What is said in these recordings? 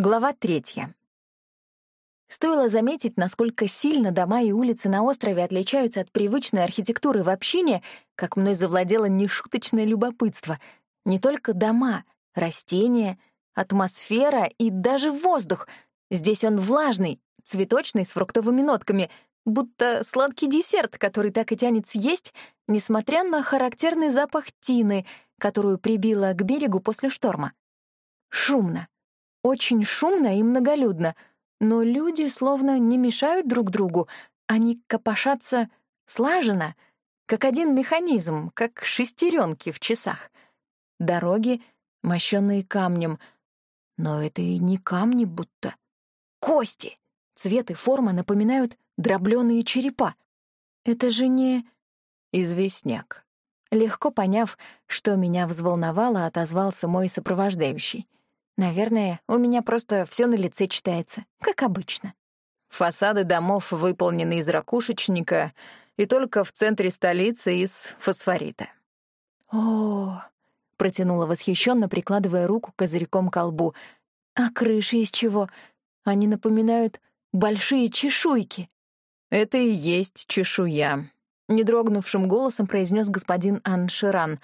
Глава третья. Стоило заметить, насколько сильно дома и улицы на острове отличаются от привычной архитектуры в общине, как мной завладело нешуточное любопытство. Не только дома, растения, атмосфера и даже воздух. Здесь он влажный, цветочный, с фруктовыми нотками, будто сладкий десерт, который так и тянет съесть, несмотря на характерный запах тины, которую прибило к берегу после шторма. Шумно. Очень шумно и многолюдно, но люди словно не мешают друг другу, они копошатся слаженно, как один механизм, как шестеренки в часах. Дороги, мощенные камнем, но это и не камни будто. Кости! Цвет и форма напоминают дробленые черепа. Это же не известняк. Легко поняв, что меня взволновало, отозвался мой сопровождающий. Наверное, у меня просто все на лице читается, как обычно. Фасады домов выполнены из ракушечника и только в центре столицы из фосфорита. О, протянула восхищенно, прикладывая руку козырьком к колбу. А крыши из чего? Они напоминают большие чешуйки. Это и есть чешуя, недрогнувшим голосом произнес господин Анширан.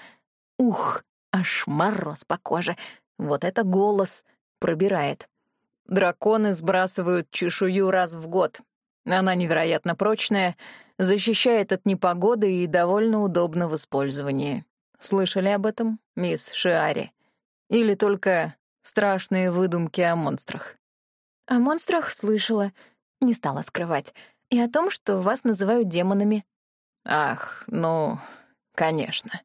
Ух, аж мороз по коже. Вот это голос пробирает. Драконы сбрасывают чешую раз в год. Она невероятно прочная, защищает от непогоды и довольно удобна в использовании. Слышали об этом, мисс Шиари? Или только страшные выдумки о монстрах? О монстрах слышала, не стала скрывать. И о том, что вас называют демонами. Ах, ну, конечно.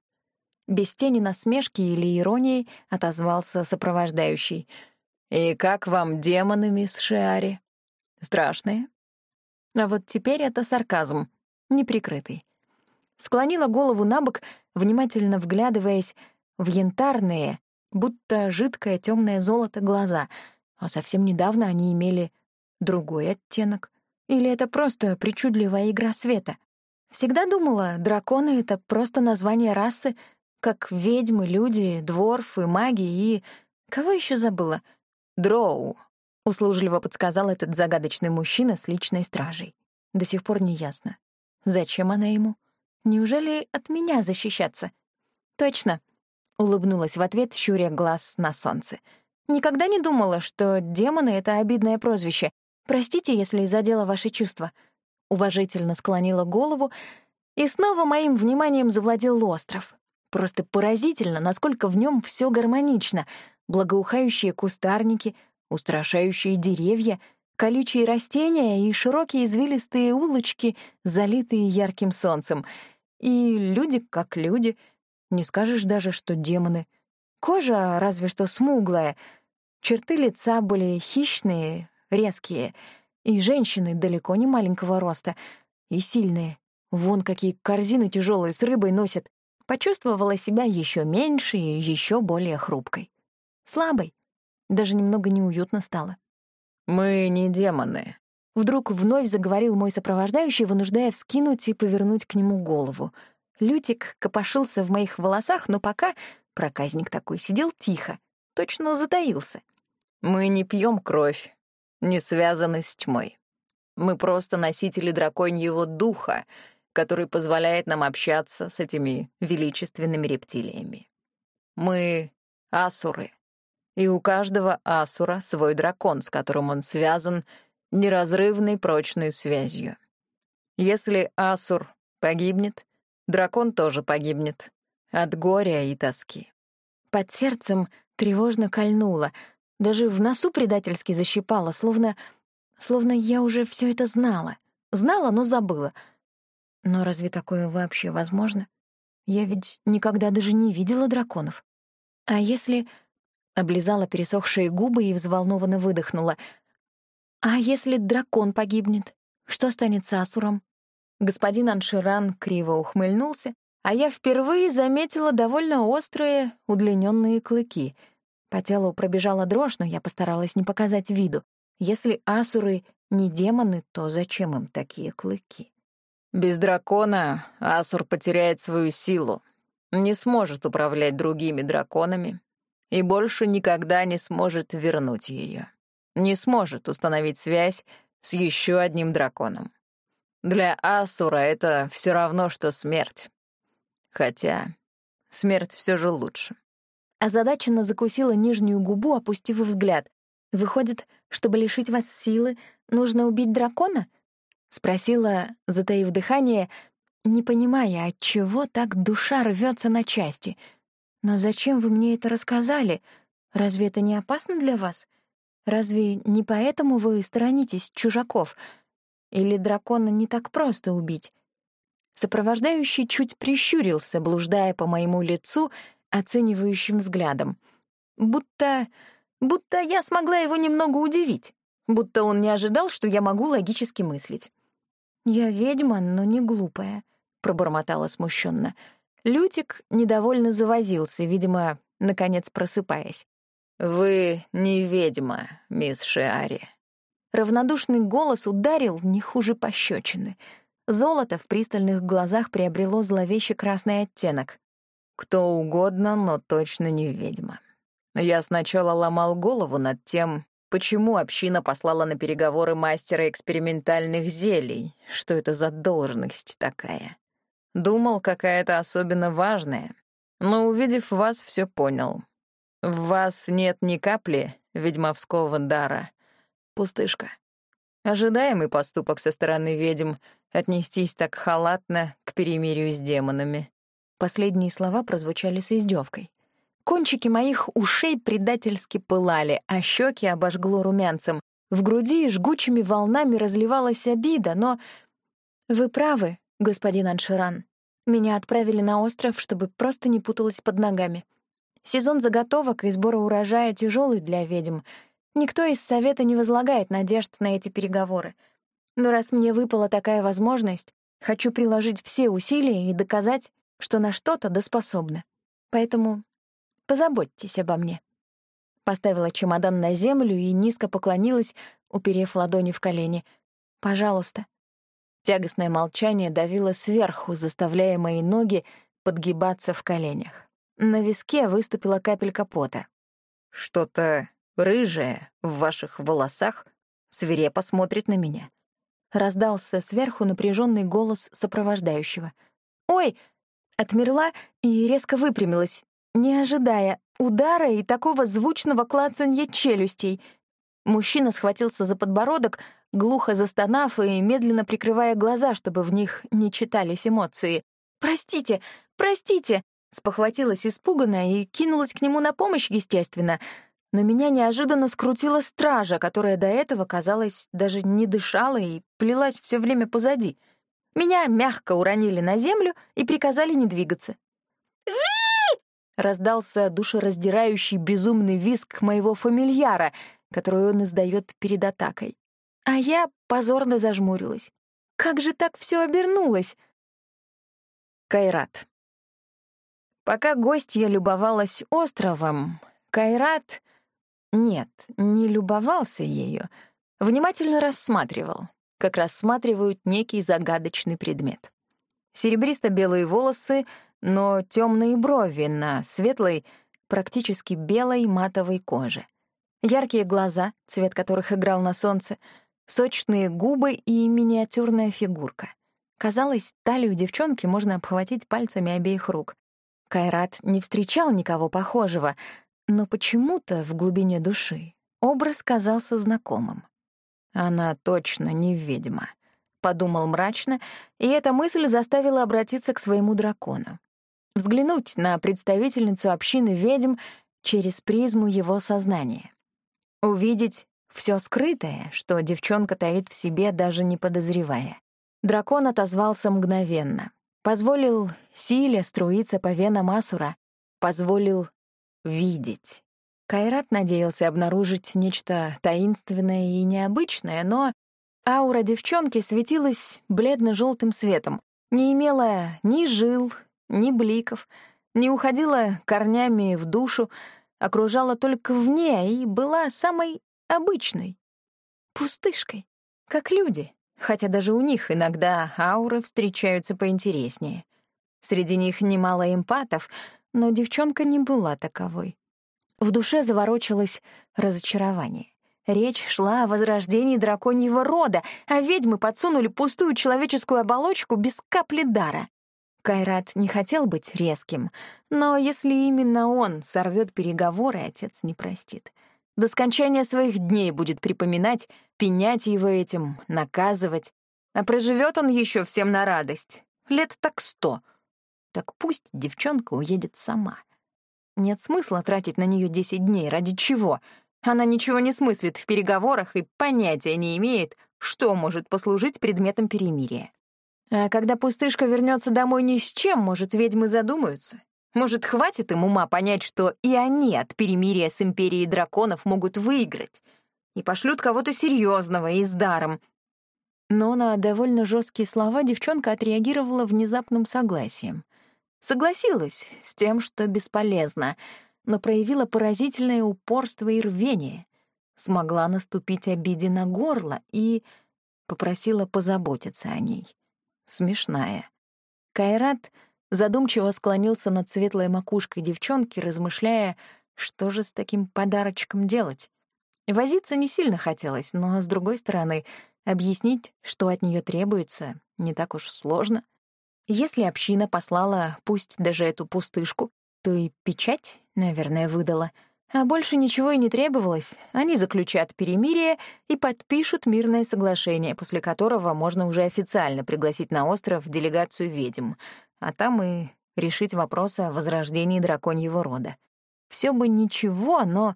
Без тени насмешки или иронии отозвался сопровождающий. «И как вам демоны, мисс Шиари? Страшные?» А вот теперь это сарказм, неприкрытый. Склонила голову на бок, внимательно вглядываясь в янтарные, будто жидкое темное золото глаза, а совсем недавно они имели другой оттенок. Или это просто причудливая игра света? Всегда думала, драконы — это просто название расы, как ведьмы, люди, дворфы, маги и... Кого еще забыла? Дроу, — услужливо подсказал этот загадочный мужчина с личной стражей. До сих пор не ясно. Зачем она ему? Неужели от меня защищаться? Точно, — улыбнулась в ответ, щуря глаз на солнце. Никогда не думала, что демоны — это обидное прозвище. Простите, если задела ваши чувства. Уважительно склонила голову, и снова моим вниманием завладел остров. Просто поразительно, насколько в нем все гармонично. Благоухающие кустарники, устрашающие деревья, колючие растения и широкие извилистые улочки, залитые ярким солнцем. И люди как люди. Не скажешь даже, что демоны. Кожа разве что смуглая. Черты лица были хищные, резкие. И женщины далеко не маленького роста. И сильные. Вон какие корзины тяжелые с рыбой носят почувствовала себя еще меньше и еще более хрупкой. Слабой. Даже немного неуютно стало. «Мы не демоны», — вдруг вновь заговорил мой сопровождающий, вынуждая вскинуть и повернуть к нему голову. Лютик копошился в моих волосах, но пока проказник такой сидел тихо, точно затаился. «Мы не пьем кровь, не связаны с тьмой. Мы просто носители драконьего духа, который позволяет нам общаться с этими величественными рептилиями. Мы — асуры, и у каждого асура свой дракон, с которым он связан неразрывной прочной связью. Если асур погибнет, дракон тоже погибнет от горя и тоски. Под сердцем тревожно кольнуло, даже в носу предательски защипало, словно... словно я уже все это знала. Знала, но забыла — но разве такое вообще возможно? Я ведь никогда даже не видела драконов. А если... Облизала пересохшие губы и взволнованно выдохнула. «А если дракон погибнет? Что станет с Асуром?» Господин Анширан криво ухмыльнулся, а я впервые заметила довольно острые, удлиненные клыки. По телу пробежала дрожь, но я постаралась не показать виду. Если асуры не демоны, то зачем им такие клыки? Без дракона Асур потеряет свою силу, не сможет управлять другими драконами и больше никогда не сможет вернуть ее. не сможет установить связь с еще одним драконом. Для Асура это все равно, что смерть. Хотя смерть все же лучше. Озадаченно закусила нижнюю губу, опустив взгляд. «Выходит, чтобы лишить вас силы, нужно убить дракона?» — спросила, затаив дыхание, не понимая, от чего так душа рвется на части. «Но зачем вы мне это рассказали? Разве это не опасно для вас? Разве не поэтому вы сторонитесь чужаков? Или дракона не так просто убить?» Сопровождающий чуть прищурился, блуждая по моему лицу оценивающим взглядом. Будто... будто я смогла его немного удивить. Будто он не ожидал, что я могу логически мыслить. «Я ведьма, но не глупая», — пробормотала смущенно. Лютик недовольно завозился, видимо, наконец просыпаясь. «Вы не ведьма, мисс Шиари». Равнодушный голос ударил не хуже пощечины. Золото в пристальных глазах приобрело зловеще красный оттенок. «Кто угодно, но точно не ведьма. Я сначала ломал голову над тем, почему община послала на переговоры мастера экспериментальных зелий, что это за должность такая. Думал, какая-то особенно важная, но, увидев вас, все понял. В вас нет ни капли ведьмовского дара. Пустышка. Ожидаемый поступок со стороны ведьм — отнестись так халатно к перемирию с демонами. Последние слова прозвучали с издевкой. Кончики моих ушей предательски пылали, а щеки обожгло румянцем. В груди жгучими волнами разливалась обида, но... Вы правы, господин Анширан. Меня отправили на остров, чтобы просто не путалась под ногами. Сезон заготовок и сбора урожая тяжелый для ведьм. Никто из совета не возлагает надежд на эти переговоры. Но раз мне выпала такая возможность, хочу приложить все усилия и доказать, что на что-то доспособна. Поэтому позаботьтесь обо мне. Поставила чемодан на землю и низко поклонилась, уперев ладони в колени. «Пожалуйста». Тягостное молчание давило сверху, заставляя мои ноги подгибаться в коленях. На виске выступила капелька пота. «Что-то рыжее в ваших волосах свирепо смотрит на меня». Раздался сверху напряженный голос сопровождающего. «Ой!» Отмерла и резко выпрямилась, не ожидая удара и такого звучного клацанья челюстей. Мужчина схватился за подбородок, глухо застонав и медленно прикрывая глаза, чтобы в них не читались эмоции. «Простите, простите!» Спохватилась испуганно и кинулась к нему на помощь, естественно. Но меня неожиданно скрутила стража, которая до этого, казалось, даже не дышала и плелась все время позади. Меня мягко уронили на землю и приказали не двигаться. Раздался душераздирающий безумный визг моего фамильяра, который он издает перед атакой. А я позорно зажмурилась. Как же так все обернулось? Кайрат. Пока гостья любовалась островом, Кайрат... Нет, не любовался ею, внимательно рассматривал, как рассматривают некий загадочный предмет. Серебристо-белые волосы, но темные брови на светлой, практически белой матовой коже. Яркие глаза, цвет которых играл на солнце, сочные губы и миниатюрная фигурка. Казалось, талию девчонки можно обхватить пальцами обеих рук. Кайрат не встречал никого похожего, но почему-то в глубине души образ казался знакомым. «Она точно не ведьма», — подумал мрачно, и эта мысль заставила обратиться к своему дракону. Взглянуть на представительницу общины ведьм через призму его сознания. Увидеть все скрытое, что девчонка таит в себе, даже не подозревая. Дракон отозвался мгновенно. Позволил силе струиться по венам Асура, позволил видеть. Кайрат надеялся обнаружить нечто таинственное и необычное, но аура девчонки светилась бледно желтым светом, не имела ни жил, ни бликов, не уходила корнями в душу, окружала только вне и была самой обычной, пустышкой, как люди хотя даже у них иногда ауры встречаются поинтереснее. Среди них немало эмпатов, но девчонка не была таковой. В душе заворочилось разочарование. Речь шла о возрождении драконьего рода, а ведьмы подсунули пустую человеческую оболочку без капли дара. Кайрат не хотел быть резким, но если именно он сорвет переговоры, отец не простит. До скончания своих дней будет припоминать, пенять его этим, наказывать. А проживет он еще всем на радость. Лет так сто. Так пусть девчонка уедет сама. Нет смысла тратить на нее десять дней. Ради чего? Она ничего не смыслит в переговорах и понятия не имеет, что может послужить предметом перемирия. А когда пустышка вернется домой ни с чем, может, ведьмы задумаются. Может, хватит им ума понять, что и они от перемирия с Империей Драконов могут выиграть, и пошлют кого-то серьезного и с даром. Но на довольно жесткие слова девчонка отреагировала внезапным согласием. Согласилась с тем, что бесполезно — но проявила поразительное упорство и рвение. Смогла наступить обиде на горло и попросила позаботиться о ней. Смешная. Кайрат задумчиво склонился над светлой макушкой девчонки, размышляя, что же с таким подарочком делать. Возиться не сильно хотелось, но, с другой стороны, объяснить, что от нее требуется, не так уж сложно. Если община послала, пусть даже эту пустышку, то и печать, наверное, выдала. А больше ничего и не требовалось. Они заключат перемирие и подпишут мирное соглашение, после которого можно уже официально пригласить на остров делегацию ведьм, а там и решить вопрос о возрождении драконьего рода. Все бы ничего, но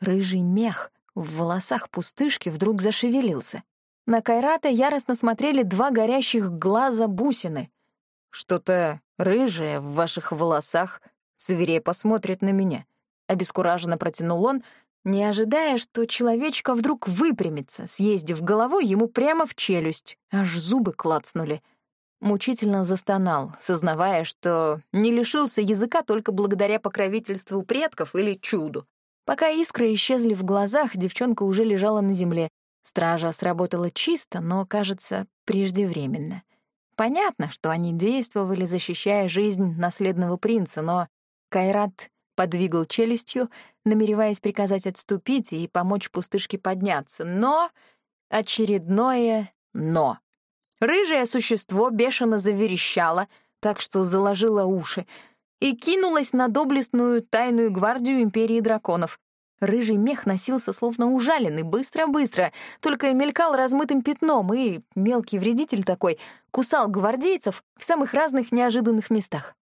рыжий мех в волосах пустышки вдруг зашевелился. На Кайрата яростно смотрели два горящих глаза бусины. «Что-то рыжее в ваших волосах свирепо смотрит на меня. Обескураженно протянул он, не ожидая, что человечка вдруг выпрямится, съездив головой ему прямо в челюсть, аж зубы клацнули. Мучительно застонал, сознавая, что не лишился языка только благодаря покровительству предков или чуду. Пока искры исчезли в глазах, девчонка уже лежала на земле. Стража сработала чисто, но, кажется, преждевременно. Понятно, что они действовали, защищая жизнь наследного принца, но Кайрат подвигал челюстью, намереваясь приказать отступить и помочь пустышке подняться, но очередное «но». Рыжее существо бешено заверещало, так что заложило уши, и кинулось на доблестную тайную гвардию Империи Драконов. Рыжий мех носился словно ужаленный, быстро-быстро, только мелькал размытым пятном, и мелкий вредитель такой кусал гвардейцев в самых разных неожиданных местах.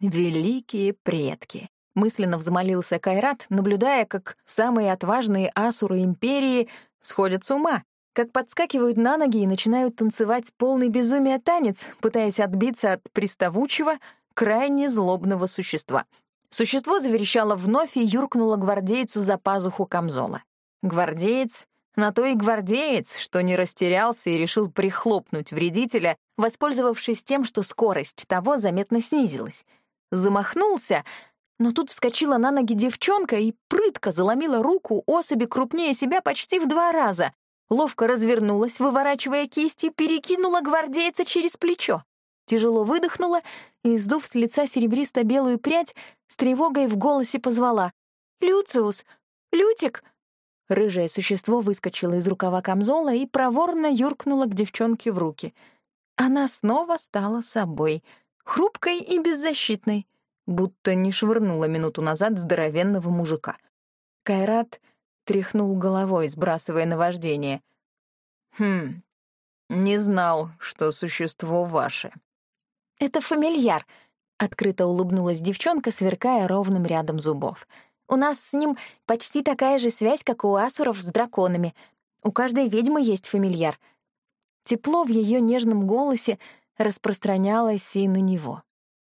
Великие предки. Мысленно взмолился Кайрат, наблюдая, как самые отважные асуры империи сходят с ума, как подскакивают на ноги и начинают танцевать полный безумия танец, пытаясь отбиться от приставучего, крайне злобного существа. Существо заверещало вновь и юркнуло гвардейцу за пазуху камзола. Гвардеец на то и гвардеец, что не растерялся и решил прихлопнуть вредителя, воспользовавшись тем, что скорость того заметно снизилась замахнулся, но тут вскочила на ноги девчонка и прытко заломила руку особи крупнее себя почти в два раза. Ловко развернулась, выворачивая кисти, перекинула гвардейца через плечо. Тяжело выдохнула и, сдув с лица серебристо-белую прядь, с тревогой в голосе позвала. «Люциус! Лютик!» Рыжее существо выскочило из рукава камзола и проворно юркнуло к девчонке в руки. Она снова стала собой — хрупкой и беззащитной, будто не швырнула минуту назад здоровенного мужика. Кайрат тряхнул головой, сбрасывая наваждение. «Хм, не знал, что существо ваше». «Это фамильяр», — открыто улыбнулась девчонка, сверкая ровным рядом зубов. «У нас с ним почти такая же связь, как у асуров с драконами. У каждой ведьмы есть фамильяр». Тепло в ее нежном голосе распространялась и на него.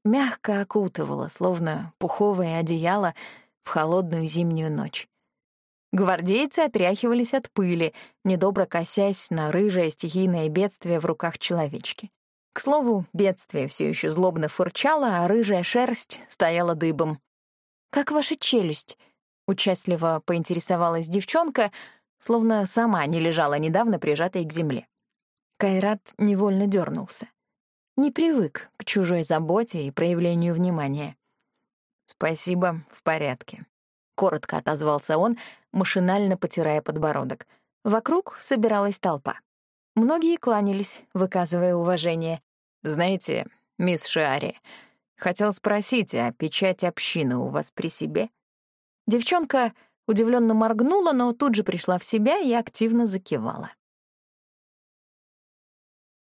Мягко окутывала, словно пуховое одеяло в холодную зимнюю ночь. Гвардейцы отряхивались от пыли, недобро косясь на рыжее стихийное бедствие в руках человечки. К слову, бедствие все еще злобно фырчало, а рыжая шерсть стояла дыбом. «Как ваша челюсть?» — участливо поинтересовалась девчонка, словно сама не лежала недавно прижатой к земле. Кайрат невольно дернулся не привык к чужой заботе и проявлению внимания. «Спасибо, в порядке», — коротко отозвался он, машинально потирая подбородок. Вокруг собиралась толпа. Многие кланялись, выказывая уважение. «Знаете, мисс Шиари, хотел спросить, а печать общины у вас при себе?» Девчонка удивленно моргнула, но тут же пришла в себя и активно закивала.